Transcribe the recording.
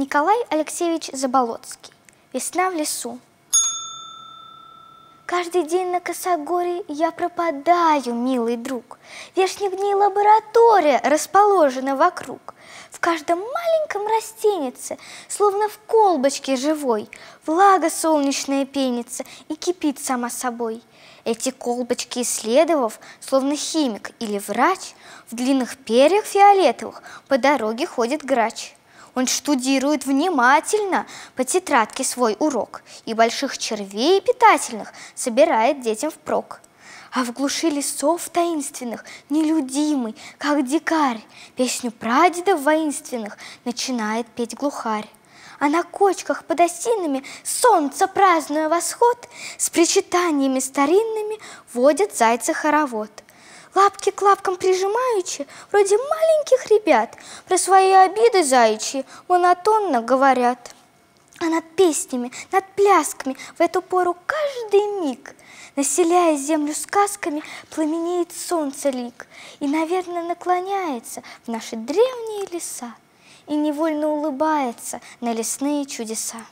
Николай Алексеевич Заболоцкий. Весна в лесу. Каждый день на Косогоре я пропадаю, милый друг. Вешних дней лаборатория расположена вокруг. В каждом маленьком растенице, словно в колбочке живой, Влага солнечная пенится и кипит сама собой. Эти колбочки исследовав, словно химик или врач, В длинных перьях фиолетовых по дороге ходит грач. Он штудирует внимательно по тетрадке свой урок и больших червей питательных собирает детям впрок. А в глуши лесов таинственных, нелюдимый, как дикарь, песню прадедов воинственных начинает петь глухарь. А на кочках под осинами, солнце празднуя восход, с причитаниями старинными водят зайца хоровод – лапки к лапкам прижимаючи, вроде маленьких ребят, про свои обиды заячьи монотонно говорят. А над песнями, над плясками в эту пору каждый миг, населяя землю сказками, пламенеет солнце лик и, наверное, наклоняется в наши древние леса и невольно улыбается на лесные чудеса.